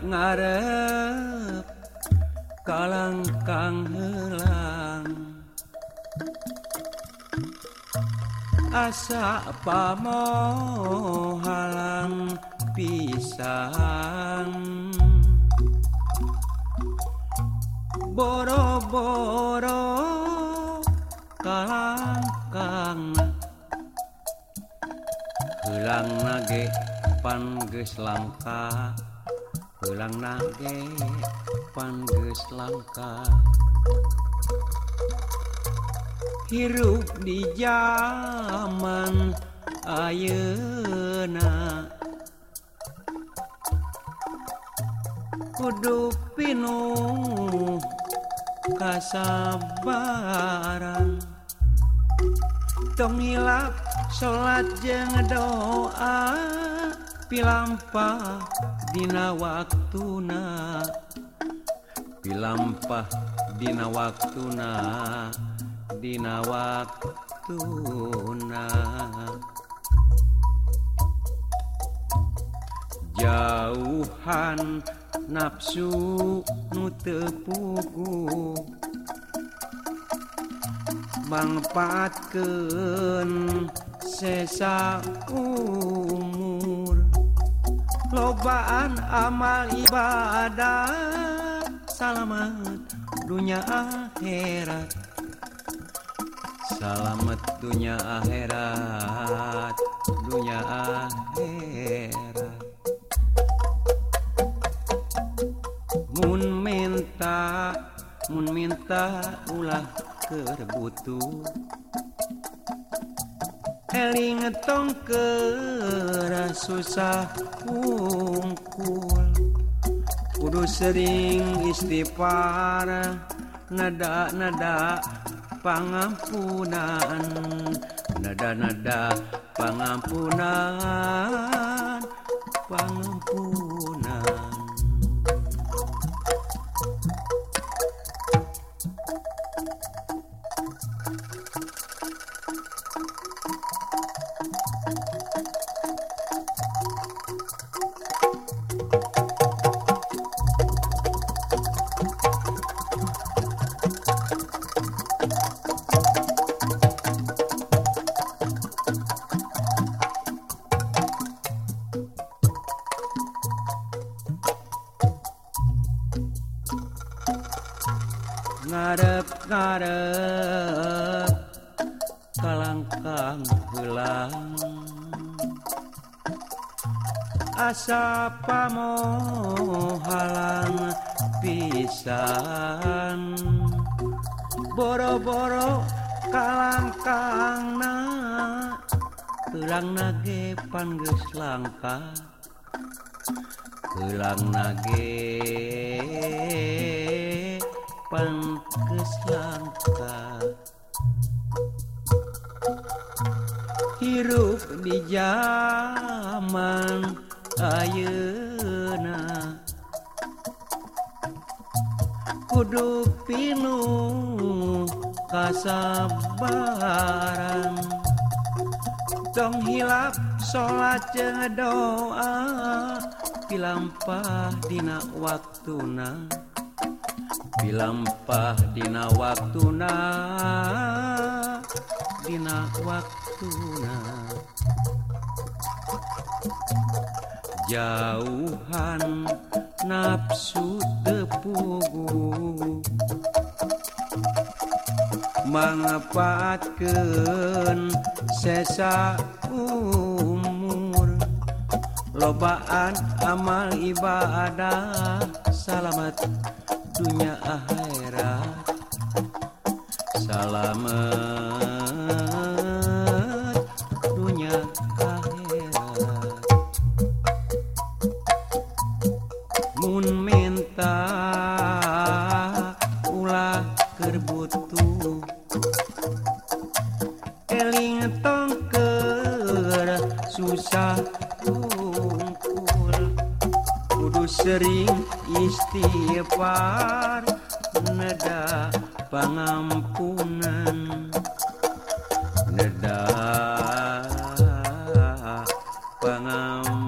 ngarep kalangkang helang. Asa pamo halang pisan boro-boro kalangkang. Helang nage panges langka helang nage panges langka. Hirup di zaman ayeuna kudu pinuh kasabaran. Tong salat jeung doa pilampah Dina waktuna. Pilampah Dina waktuna Dina waktuna. Jauhan nafsu nu nutepugu manfaatkeun sesa umum lobaan amal ibadah. Salamet dunia akhirat. Salamet dunia akhirat. Dunia akhirat. Mun minta mun minta ulah kerbutu eling ngetong ke susah wungkul Kudu sering istighfar nada-nada pangampunan. Nada-nada pangampunan. Ngarep ngarep kalangkang helang asa pamo halang pisan. Boro-boro kalangkang na helang nage panggeus langka. Helang nage pangkes langka. Hirup di zaman ayeuna. Kudu pinuh kasabaran. Tong hilap sholat jeung doa dilampah dina waktuna. bilampah Dina waktuna Dina waktuna. Jauhan nafsu tepugu. Manfaatkeun sesa umur. Lobaan amal ibadah salamat dunia akhirat. Salamet dunia akhirat. Mun minta ulah kerbutu sering istighfar nada pangampunan nada pangam